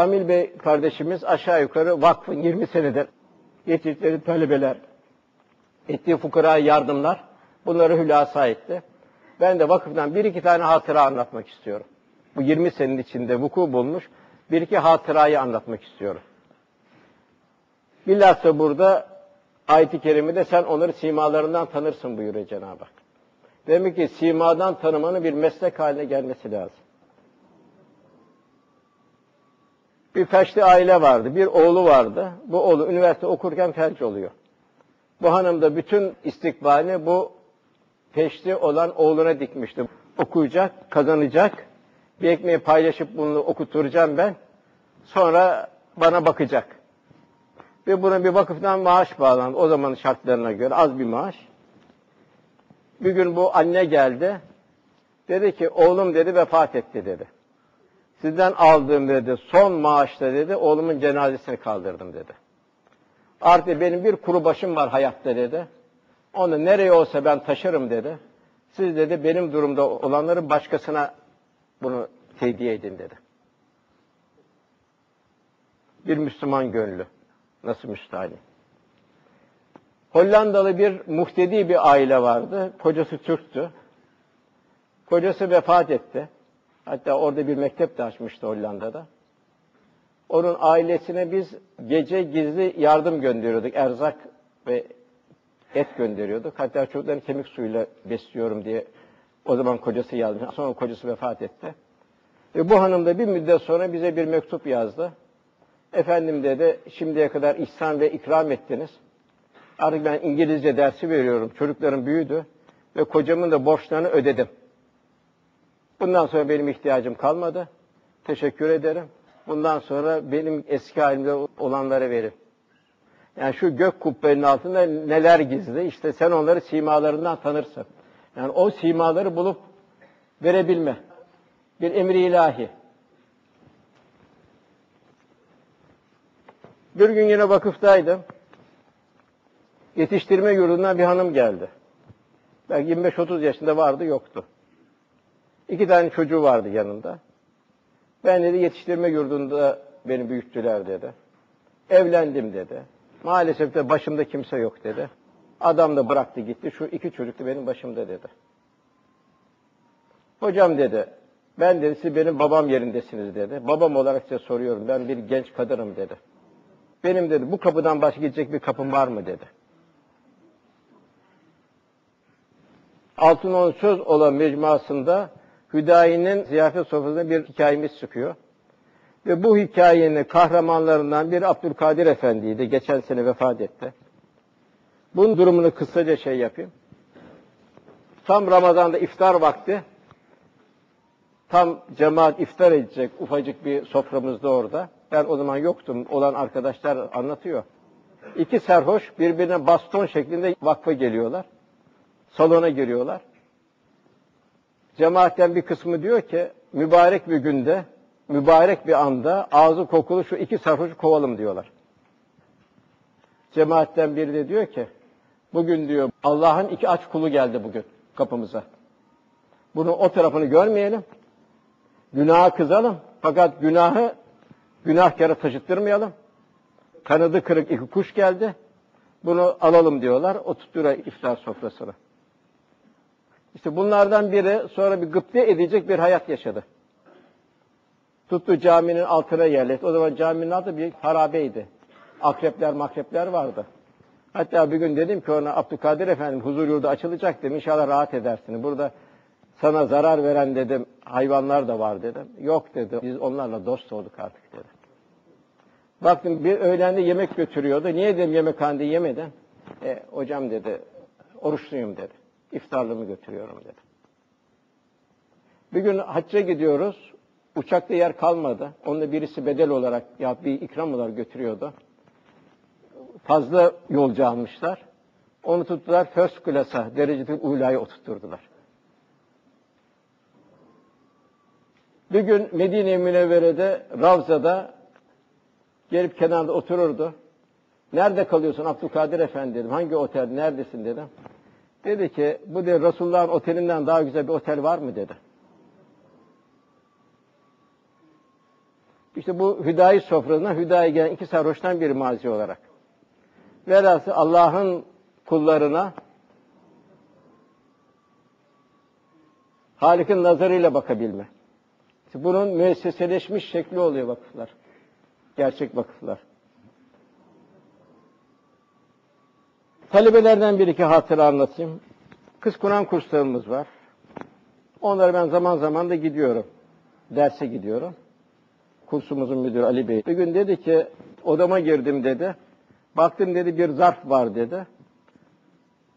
Kamil Bey kardeşimiz aşağı yukarı vakfın 20 senedir yetiştikleri talebeler, ettiği fukara yardımlar bunları hülasa etti. Ben de vakıftan bir iki tane hatıra anlatmak istiyorum. Bu 20 senenin içinde vuku bulmuş bir iki hatırayı anlatmak istiyorum. Bilhassa burada ayet-i kerimede sen onları simalarından tanırsın buyuruyor Cenab-ı Hak. Demek ki simadan tanımanın bir meslek haline gelmesi lazım. Bir felçli aile vardı, bir oğlu vardı. Bu oğlu üniversite okurken felç oluyor. Bu hanım da bütün istikbalini bu peşli olan oğluna dikmişti. Okuyacak, kazanacak, bir ekmeği paylaşıp bunu okuturacağım ben. Sonra bana bakacak. Ve buna bir vakıftan maaş bağlandı. O zamanın şartlarına göre az bir maaş. Bir gün bu anne geldi. Dedi ki oğlum dedi vefat etti dedi. Sizden aldığım dedi son maaşta dedi oğlumun cenazesini kaldırdım dedi. Artık benim bir kuru başım var hayatta dedi. Onu nereye olsa ben taşırım dedi. Siz dedi benim durumda olanları başkasına bunu tediye edin dedi. Bir Müslüman gönlü. Nasıl müstahni? Hollandalı bir muhtedi bir aile vardı. Kocası Türktü. Kocası vefat etti. Hatta orada bir mektep de açmıştı Hollanda'da. Onun ailesine biz gece gizli yardım gönderiyorduk. Erzak ve et gönderiyorduk. Hatta çocukların kemik suyuyla besliyorum diye o zaman kocası yazmış. Sonra kocası vefat etti. Ve bu hanım da bir müddet sonra bize bir mektup yazdı. Efendim dedi, şimdiye kadar ihsan ve ikram ettiniz. Artık ben İngilizce dersi veriyorum. Çocuklarım büyüdü ve kocamın da borçlarını ödedim. Bundan sonra benim ihtiyacım kalmadı. Teşekkür ederim. Bundan sonra benim eski halimde olanlara verin. Yani şu gök kubbenin altında neler gizli? İşte sen onları simalarından tanırsın. Yani o simaları bulup verebilme. Bir emri ilahi. Bir gün yine vakıftaydım. Yetiştirme yurdundan bir hanım geldi. Belki 25-30 yaşında vardı, yoktu. İki tane çocuğu vardı yanında. Ben dedi yetiştirme yurdunda beni büyüttüler dedi. Evlendim dedi. Maalesef de başımda kimse yok dedi. Adam da bıraktı gitti. Şu iki çocuk da benim başımda dedi. Hocam dedi, ben dedi siz benim babam yerindesiniz dedi. Babam olarak size soruyorum. Ben bir genç kadınım dedi. Benim dedi bu kapıdan başka gidecek bir kapım var mı dedi. Altın söz olan mecmuasında Hüdayi'nin ziyafet sofrasında bir hikayemiz çıkıyor. Ve bu hikayenin kahramanlarından bir Abdülkadir Efendi'ydi. Geçen sene vefat etti. Bunun durumunu kısaca şey yapayım. Tam Ramazan'da iftar vakti. Tam cemaat iftar edecek ufacık bir soframızda orada. Ben o zaman yoktum. Olan arkadaşlar anlatıyor. İki serhoş birbirine baston şeklinde vakfa geliyorlar. Salona giriyorlar. Cemaatten bir kısmı diyor ki mübarek bir günde, mübarek bir anda ağzı kokulu şu iki sarhoşu kovalım diyorlar. Cemaatten biri de diyor ki bugün diyor Allah'ın iki aç kulu geldi bugün kapımıza. Bunu o tarafını görmeyelim. Günaha kızalım. Fakat günahı günahkara taşıttırmayalım. Kanadı kırık iki kuş geldi. Bunu alalım diyorlar. O tutturuyor iftar sofrasına. İşte bunlardan biri sonra bir gıpte edecek bir hayat yaşadı. Tuttu caminin altına yerleşti. O zaman caminin altı bir harabeydi. Akrepler makrepler vardı. Hatta bir gün dedim ki ona Abdülkadir Efendim huzur yurdu açılacak dedim. İnşallah rahat edersin. Burada sana zarar veren dedim hayvanlar da var dedim. Yok dedi. Biz onlarla dost olduk artık dedim. Baktım bir öğlende yemek götürüyordu. Niye dedim yemekhanede yemeden? E, hocam dedi oruçluyum dedi. İftarlığımı götürüyorum dedi. Bir gün hacca gidiyoruz. Uçakta yer kalmadı. Onunla birisi bedel olarak ya bir ikram olarak götürüyordu. Fazla yolcu almışlar. Onu tuttular first class'a, dereceli ulaya oturtturdular. Bir gün Medine-i Münevvere'de, Ravza'da gelip kenarda otururdu. Nerede kalıyorsun Abdülkadir Efendi dedim. Hangi otel, neredesin dedim. Dedi ki bu de Resulullah'ın otelinden daha güzel bir otel var mı dedi. İşte bu hüdayi sofrasına hüdayi gelen iki sarhoştan bir mazi olarak. Velhasıl Allah'ın kullarına Halik'in nazarıyla bakabilme. Bunun müesseseleşmiş şekli oluyor vakıflar. Gerçek vakıflar. Talebelerden bir iki hatıra anlatayım. Kız Kur'an kurslarımız var. Onlara ben zaman zaman da gidiyorum. Derse gidiyorum. Kursumuzun müdürü Ali Bey. Bir gün dedi ki odama girdim dedi. Baktım dedi bir zarf var dedi.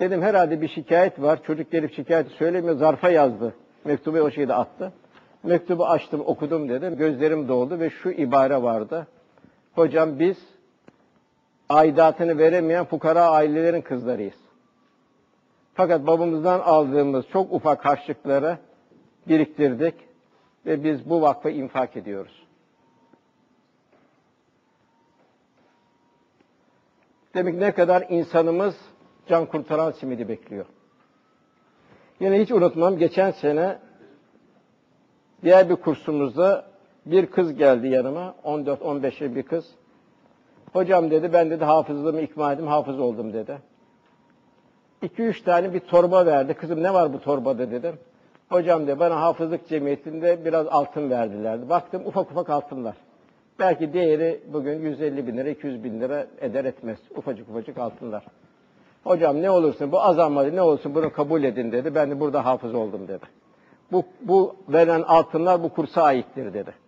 Dedim herhalde bir şikayet var. Çocuk gelip şikayeti söylemiyor. Zarfa yazdı. Mektubu o şeyde attı. Mektubu açtım okudum dedim. Gözlerim doldu ve şu ibare vardı. Hocam biz aidatını veremeyen fukara ailelerin kızlarıyız. Fakat babamızdan aldığımız çok ufak harçlıkları biriktirdik ve biz bu vakfa infak ediyoruz. Demek ne kadar insanımız can kurtaran simidi bekliyor. Yine hiç unutmam geçen sene diğer bir kursumuzda bir kız geldi yanıma. 14-15'li bir kız. Hocam dedi ben dedi hafızlığımı ikmal ettim, hafız oldum dedi. İki üç tane bir torba verdi. Kızım ne var bu torbada dedim. Hocam de bana hafızlık cemiyetinde biraz altın verdilerdi. Baktım ufak ufak altınlar. Belki değeri bugün 150 bin lira, 200 bin lira eder etmez. Ufacık ufacık altınlar. Hocam ne olursun bu azalmadı ne olsun bunu kabul edin dedi. Ben de burada hafız oldum dedi. Bu, bu verilen altınlar bu kursa aittir dedi.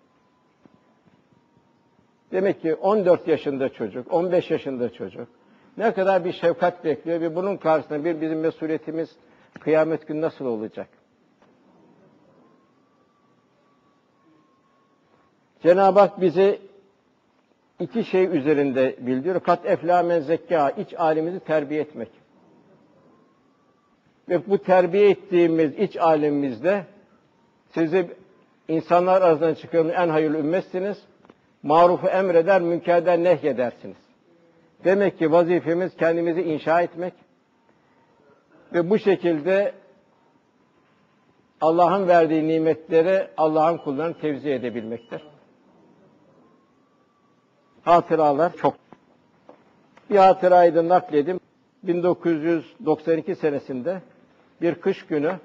Demek ki 14 yaşında çocuk, 15 yaşında çocuk ne kadar bir şefkat bekliyor ve bunun karşısında bir bizim mesuliyetimiz kıyamet günü nasıl olacak? Cenab-ı Hak bizi iki şey üzerinde bildiriyor. Kat eflamen zekka, iç alemizi terbiye etmek. Ve bu terbiye ettiğimiz iç alemimizde sizi insanlar arasından çıkan en hayırlı ümmetsiniz. Marufu emreder, münkerden nehyedersiniz. Demek ki vazifemiz kendimizi inşa etmek ve bu şekilde Allah'ın verdiği nimetleri Allah'ın kullarını tevzi edebilmektir. Hatıralar çok. Bir hatırayı da nakledim. 1992 senesinde bir kış günü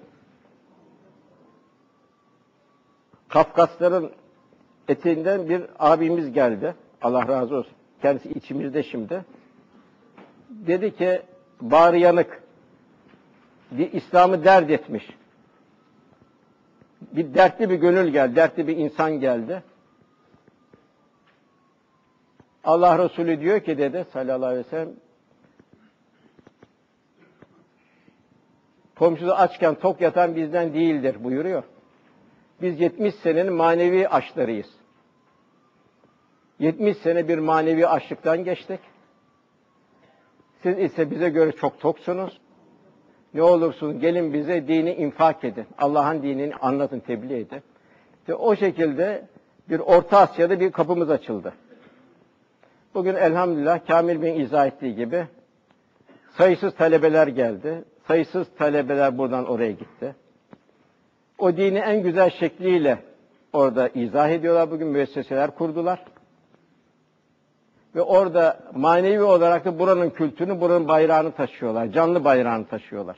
Kafkasların eteğinden bir abimiz geldi. Allah razı olsun. Kendisi içimizde şimdi. Dedi ki bağrı yanık. İslam'ı dert etmiş. Bir dertli bir gönül geldi, dertli bir insan geldi. Allah Resulü diyor ki dedi sallallahu aleyhi ve sellem komşusu açken tok yatan bizden değildir buyuruyor. Biz 70 senenin manevi aşlarıyız. 70 sene bir manevi açlıktan geçtik. Siz ise bize göre çok toksunuz. Ne olursunuz gelin bize dini infak edin. Allah'ın dinini anlatın, tebliğ edin. İşte o şekilde bir Orta Asya'da bir kapımız açıldı. Bugün elhamdülillah Kamil Bey'in izah ettiği gibi sayısız talebeler geldi. Sayısız talebeler buradan oraya gitti. O dini en güzel şekliyle orada izah ediyorlar. Bugün müesseseler kurdular. Ve orada manevi olarak da buranın kültürünü, buranın bayrağını taşıyorlar. Canlı bayrağını taşıyorlar.